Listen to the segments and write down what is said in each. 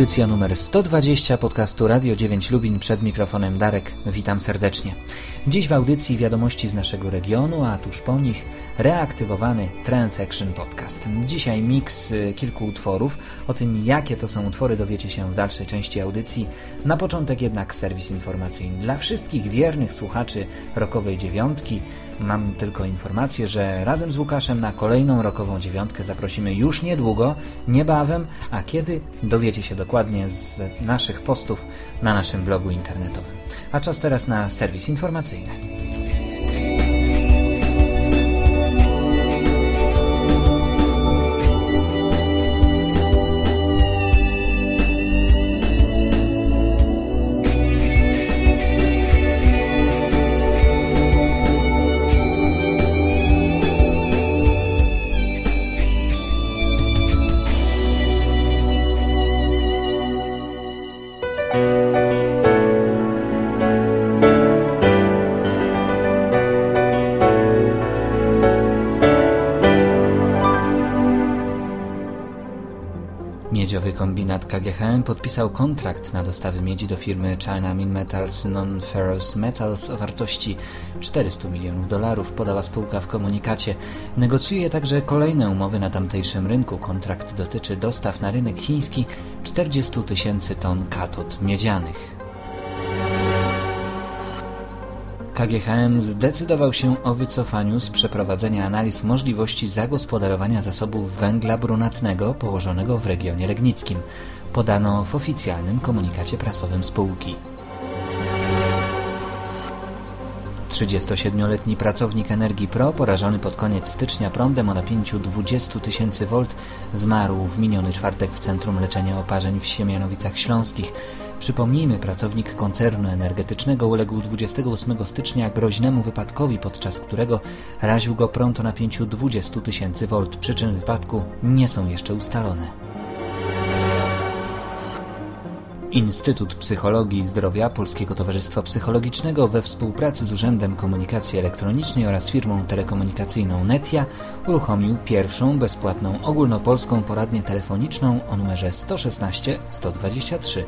Audycja numer 120 podcastu Radio 9 Lubin przed mikrofonem Darek. Witam serdecznie. Dziś w audycji wiadomości z naszego regionu, a tuż po nich reaktywowany Transaction Podcast. Dzisiaj miks y, kilku utworów. O tym, jakie to są utwory, dowiecie się w dalszej części audycji. Na początek jednak serwis informacyjny dla wszystkich wiernych słuchaczy rokowej dziewiątki. Mam tylko informację, że razem z Łukaszem na kolejną rokową dziewiątkę zaprosimy już niedługo, niebawem, a kiedy dowiecie się dokładnie z naszych postów na naszym blogu internetowym. A czas teraz na serwis informacyjny. Miedziowy kombinat KGHM podpisał kontrakt na dostawy miedzi do firmy China Min Metals Non-Ferrous Metals o wartości 400 milionów dolarów, podała spółka w komunikacie. Negocjuje także kolejne umowy na tamtejszym rynku. Kontrakt dotyczy dostaw na rynek chiński 40 tysięcy ton katod miedzianych. KGHM zdecydował się o wycofaniu z przeprowadzenia analiz możliwości zagospodarowania zasobów węgla brunatnego położonego w regionie legnickim. Podano w oficjalnym komunikacie prasowym spółki. 37-letni pracownik Energii Pro, porażony pod koniec stycznia prądem o napięciu 20 tysięcy V, zmarł w miniony czwartek w Centrum Leczenia Oparzeń w Siemianowicach Śląskich. Przypomnijmy, pracownik koncernu energetycznego uległ 28 stycznia groźnemu wypadkowi, podczas którego raził go prąd o napięciu 20 tysięcy V. Przyczyn wypadku nie są jeszcze ustalone. Instytut Psychologii i Zdrowia Polskiego Towarzystwa Psychologicznego we współpracy z Urzędem Komunikacji Elektronicznej oraz firmą telekomunikacyjną Netia uruchomił pierwszą bezpłatną ogólnopolską poradnię telefoniczną o numerze 116 123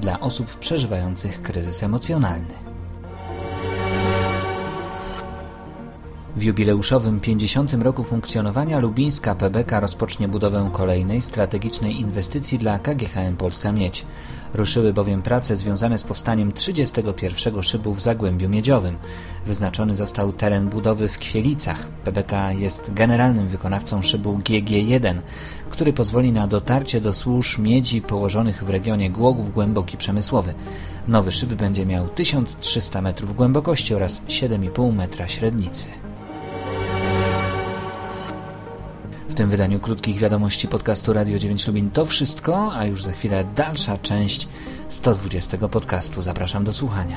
dla osób przeżywających kryzys emocjonalny. W jubileuszowym 50. roku funkcjonowania lubińska PBK rozpocznie budowę kolejnej strategicznej inwestycji dla KGHM Polska Miedź. Ruszyły bowiem prace związane z powstaniem 31 szybu w Zagłębiu Miedziowym. Wyznaczony został teren budowy w Kwielicach. PBK jest generalnym wykonawcą szybu GG1, który pozwoli na dotarcie do złóż miedzi położonych w regionie Głogów Głęboki Przemysłowy. Nowy szyb będzie miał 1300 metrów głębokości oraz 7,5 metra średnicy. W tym wydaniu krótkich wiadomości podcastu Radio 9 Lubin to wszystko, a już za chwilę dalsza część 120 podcastu. Zapraszam do słuchania.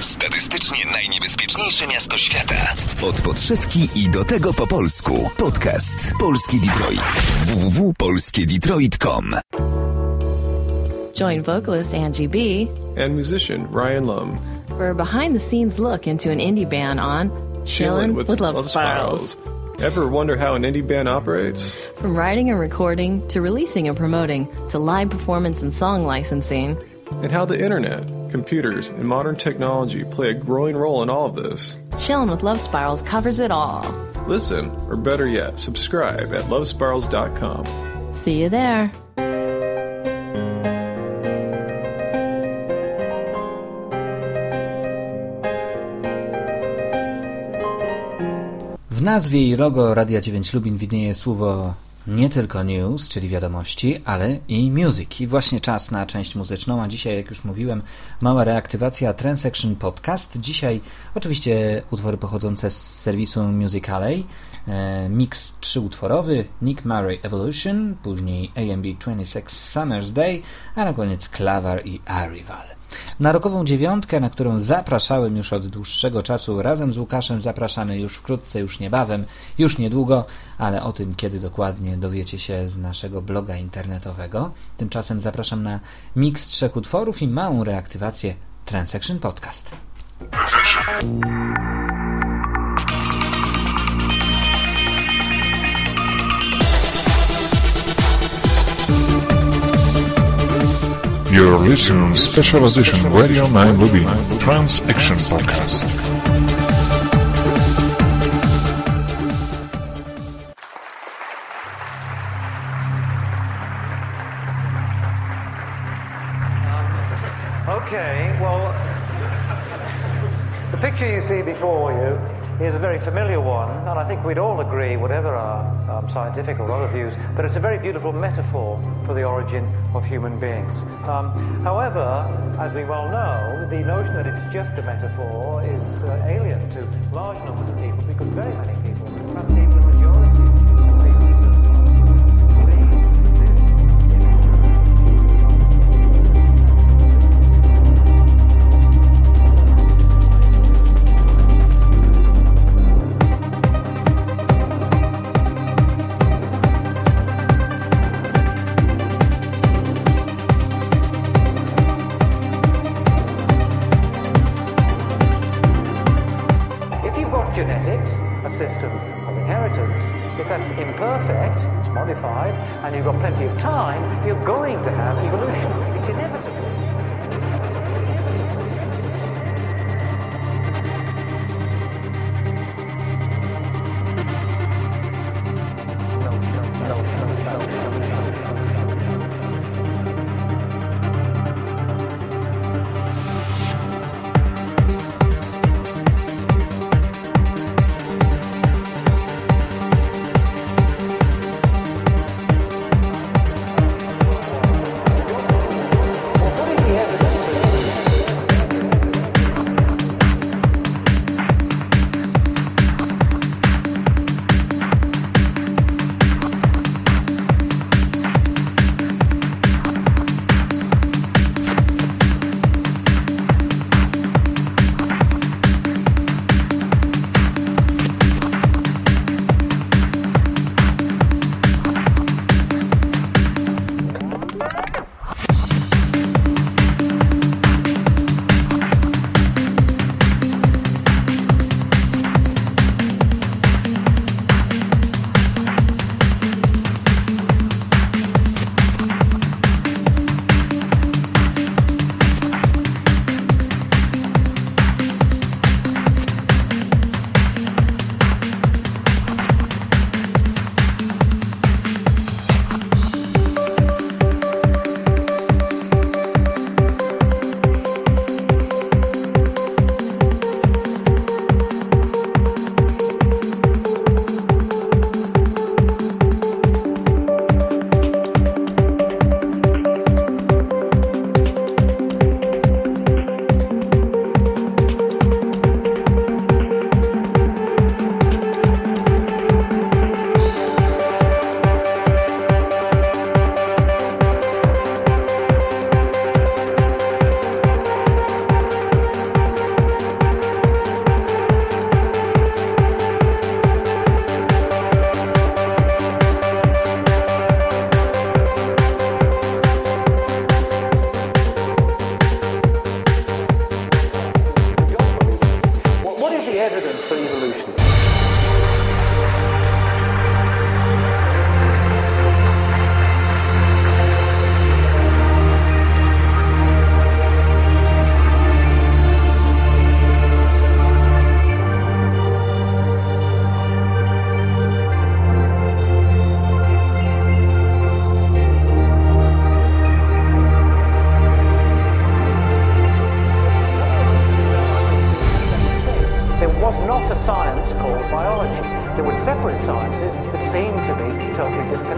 Statystycznie najniebezpieczniejsze miasto świata. Od podszewki i do tego po polsku. Podcast Polski Detroit. www.polskiedetroit.com Join vocalist Angie B. and musician Ryan Lum. for a behind the scenes look into an indie band on Chillin' with, Love, Spirals. Ever wonder how an indie band operates? From writing and recording to releasing and promoting to live performance and song licensing. And how the internet, computers, and modern technology play a growing role in all of this? Chillin' with Love Spirals covers it all. Listen, or better yet, subscribe at lovespirals.com. See you there. W nazwie i logo Radia 9 Lubin widnieje słowo nie tylko news, czyli wiadomości, ale i music. I właśnie czas na część muzyczną, a dzisiaj, jak już mówiłem, mała reaktywacja Transaction Podcast. Dzisiaj oczywiście utwory pochodzące z serwisu Musicalay, e, mix trzyutworowy, Nick Murray Evolution, później AMB 26 Summer's Day, a na koniec Clavar i Arrival. Na rokową dziewiątkę, na którą zapraszałem już od dłuższego czasu razem z Łukaszem, zapraszamy już wkrótce, już niebawem, już niedługo, ale o tym kiedy dokładnie dowiecie się z naszego bloga internetowego. Tymczasem zapraszam na miks trzech utworów i małą reaktywację Transaction Podcast. You're listening to Special Edition Radio 9 Lubin Trans Action Podcast. Okay, well, the picture you see before you is a very familiar one, and I think we'd all agree, whatever our um, scientific or other views, that it's a very beautiful metaphor for the origin of human beings. Um, however, as we well know, the notion that it's just a metaphor is uh, alien to large numbers of people because very many people, perhaps even a majority of time, you're going to have evolution.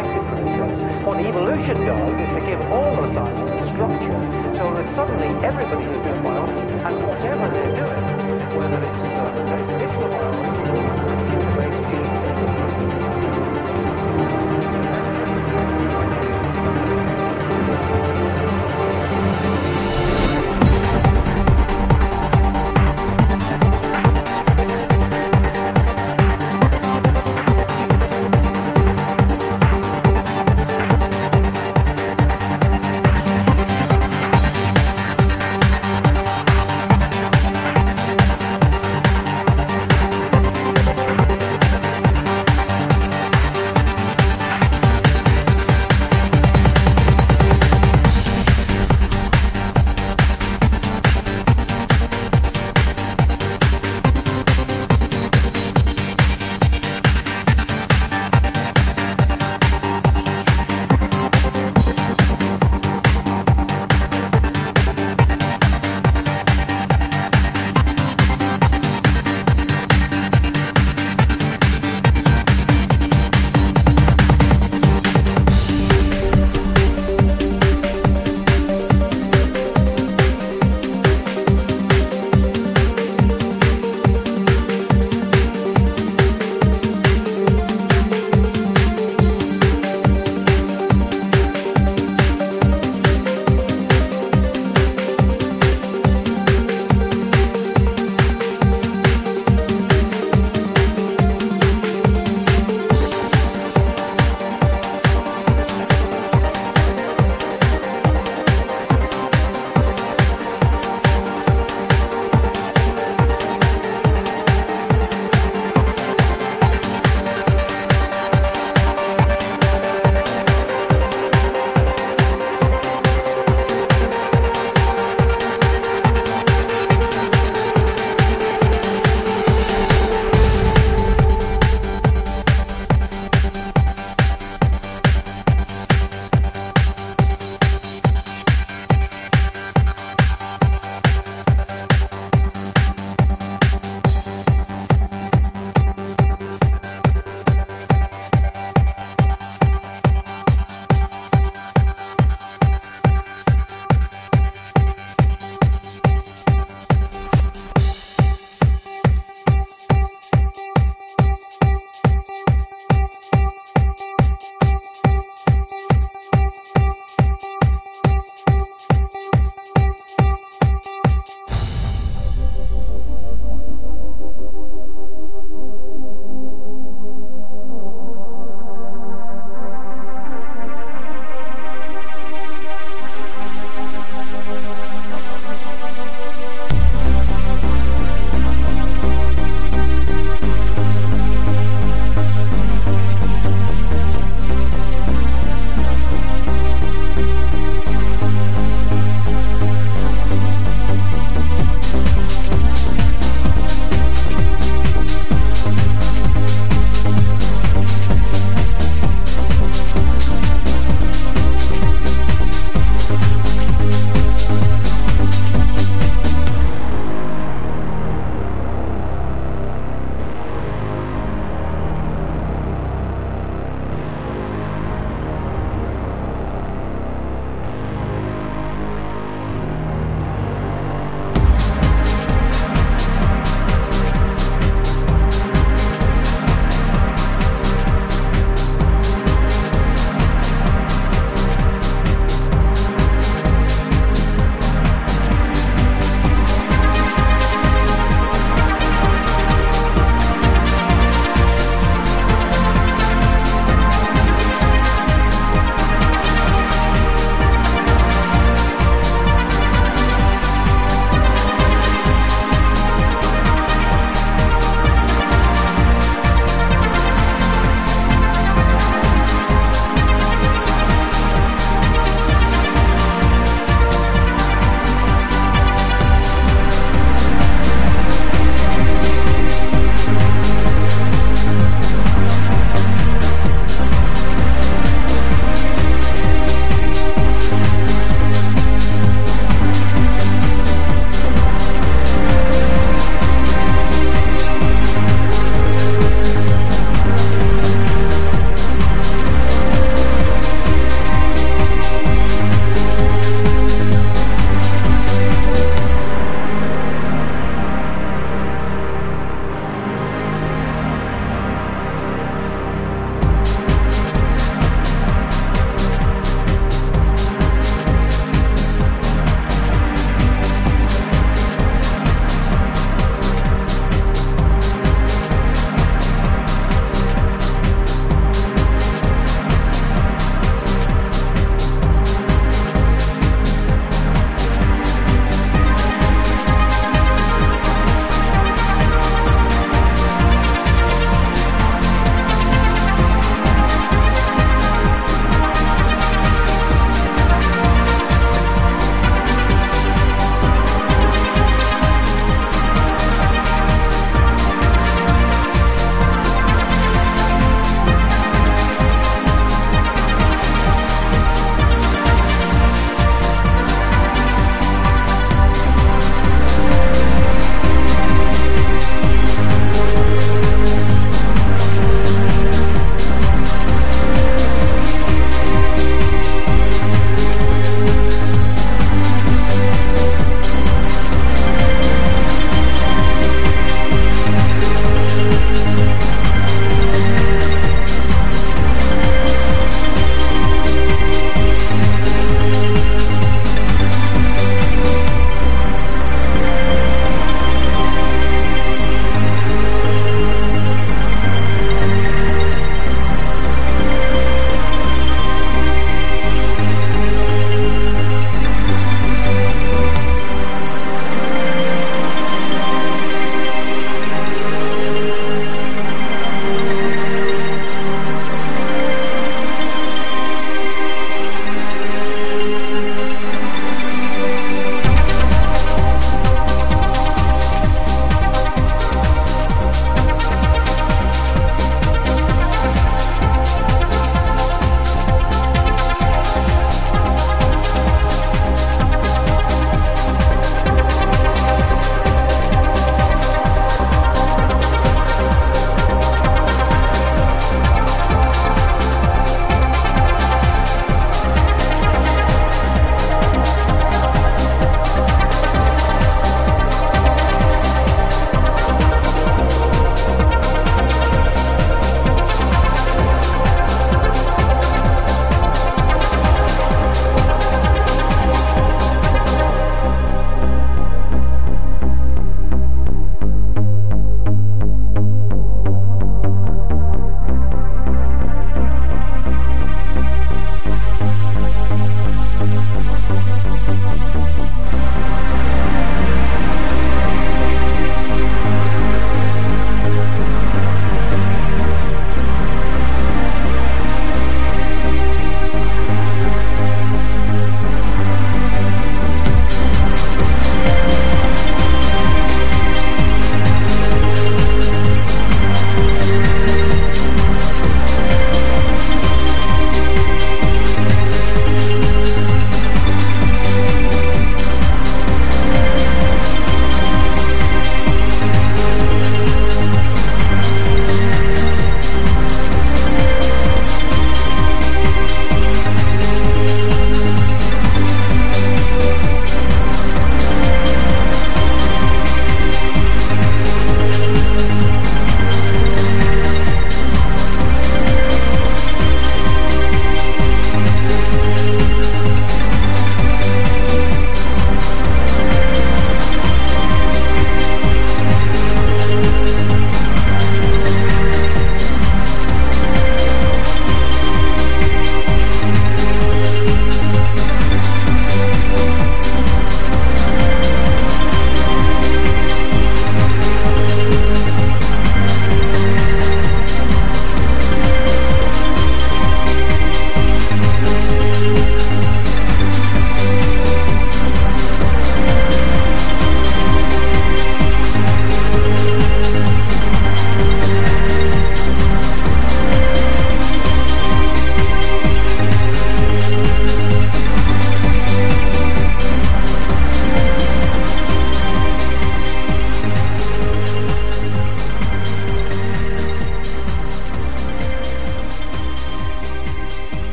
From each other. What evolution does is to give all those sciences a structure so that suddenly everybody who's doing biology and whatever they're doing, whether it's uh, traditional biology or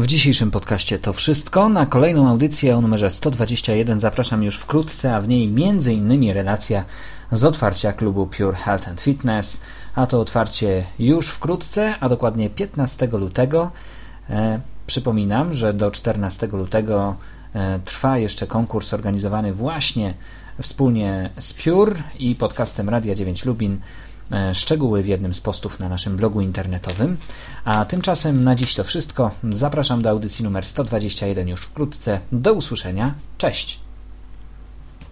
W dzisiejszym podcaście to wszystko. Na kolejną audycję o numerze 121 zapraszam już wkrótce, a w niej m.in. relacja z otwarcia klubu Pure Health and Fitness, a to otwarcie już wkrótce, a dokładnie 15 lutego. E, przypominam, że do 14 lutego e, trwa jeszcze konkurs organizowany właśnie wspólnie z Pure i podcastem Radia 9 Lubin szczegóły w jednym z postów na naszym blogu internetowym. A tymczasem na dziś to wszystko. Zapraszam do audycji numer 121 już wkrótce. Do usłyszenia. Cześć!